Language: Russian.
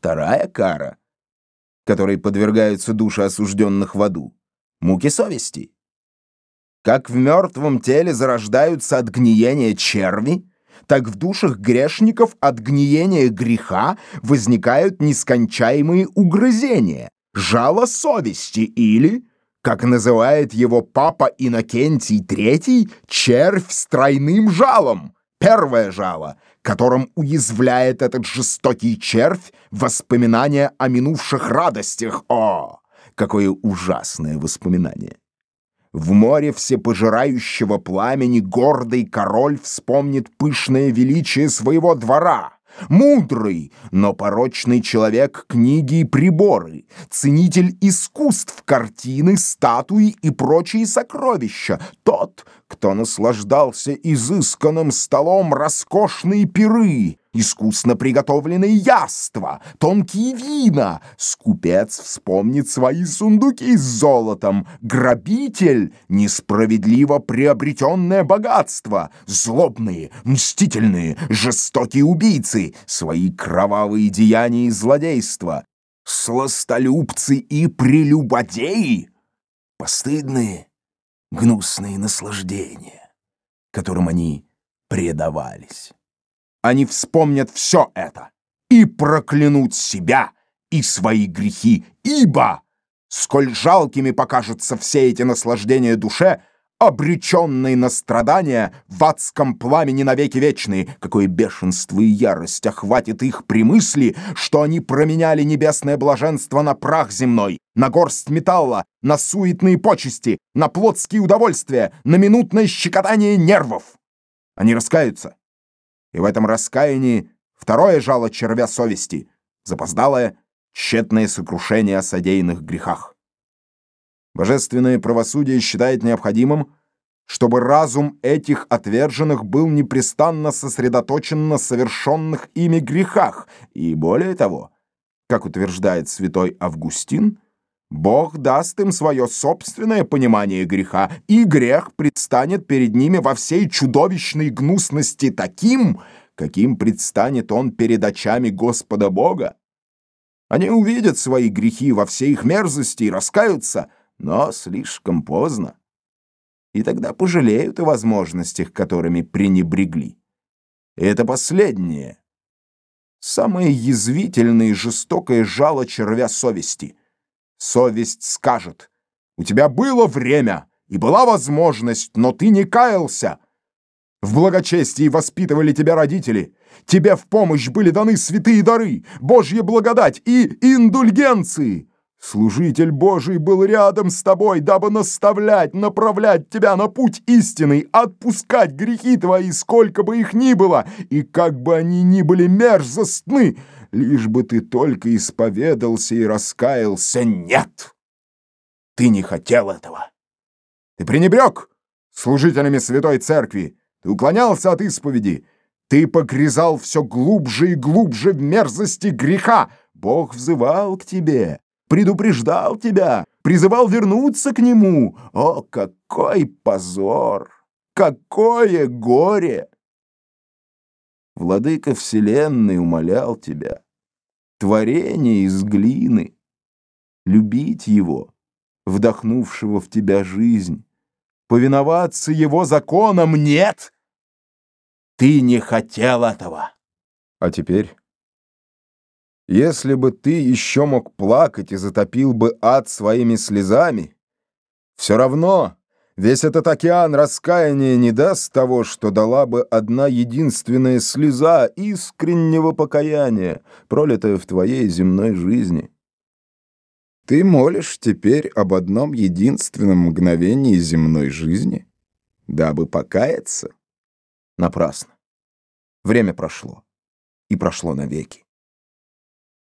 вторая кара, которой подвергаются души осужденных в аду, муки совести. Как в мертвом теле зарождаются от гниения черви, так в душах грешников от гниения греха возникают нескончаемые угрызения, жало совести или, как называет его папа Иннокентий III, червь с тройным жалом, первое жало, которым уязвляет этот жестокий червь воспоминания о минувших радостях. О, какое ужасное воспоминание! В море всепожирающего пламени гордый король вспомнит пышное величие своего двора. Мудрый, но порочный человек книги и приборы, ценитель искусств, картины, статуи и прочие сокровища, тот, кто наслаждался изысканным столом роскошные пиры, искусно приготовленные яства, тонкие вина. Скупец вспомнит свои сундуки с золотом. Грабитель — несправедливо приобретенное богатство. Злобные, мстительные, жестокие убийцы — свои кровавые деяния и злодейства. Сластолюбцы и прелюбодеи — постыдные, гнусные наслаждения, которым они предавались. Они вспомнят все это и проклянут себя и свои грехи, ибо, сколь жалкими покажутся все эти наслаждения душе, обреченные на страдания в адском пламени навеки вечные, какое бешенство и ярость охватит их при мысли, что они променяли небесное блаженство на прах земной, на горсть металла, на суетные почести, на плотские удовольствия, на минутное щекотание нервов. Они раскаются. И в этом раскаянии второе жало червя совести, запоздалое, тщетное сокрушение о содеянных грехах. Божественное правосудие считает необходимым, чтобы разум этих отверженных был непрестанно сосредоточен на совершенных ими грехах, и более того, как утверждает святой Августин, Бог даст им свое собственное понимание греха, и грех предстанет перед ними во всей чудовищной гнусности таким, каким предстанет он перед очами Господа Бога. Они увидят свои грехи во всей их мерзости и раскаются — но слишком поздно. И тогда пожалеют о возможностях, которыми пренебрегли. И это последнее. Самое язвительное и жестокое жало червя совести. Совесть скажет, у тебя было время и была возможность, но ты не каялся. В благочестии воспитывали тебя родители. Тебе в помощь были даны святые дары, Божья благодать и индульгенции. Служитель Божий был рядом с тобой, дабы наставлять, направлять тебя на путь истинный, отпускать грехи твои, сколько бы их ни было, и как бы они ни были мерзостны, лишь бы ты только исповедался и раскаялся. Нет! Ты не хотел этого. Ты пренебрег служителями Святой Церкви, ты уклонялся от исповеди, ты погрязал все глубже и глубже в мерзости греха. Бог взывал к тебе предупреждал тебя, призывал вернуться к нему. О, какой позор! Какое горе! Владыка Вселенной умолял тебя, творение из глины, любить его, вдохнувшего в тебя жизнь, повиноваться его законам. Нет! Ты не хотел этого. А теперь... Если бы ты еще мог плакать и затопил бы ад своими слезами, все равно весь этот океан раскаяния не даст того, что дала бы одна единственная слеза искреннего покаяния, пролитая в твоей земной жизни. Ты молишь теперь об одном единственном мгновении земной жизни, дабы покаяться? Напрасно. Время прошло, и прошло навеки.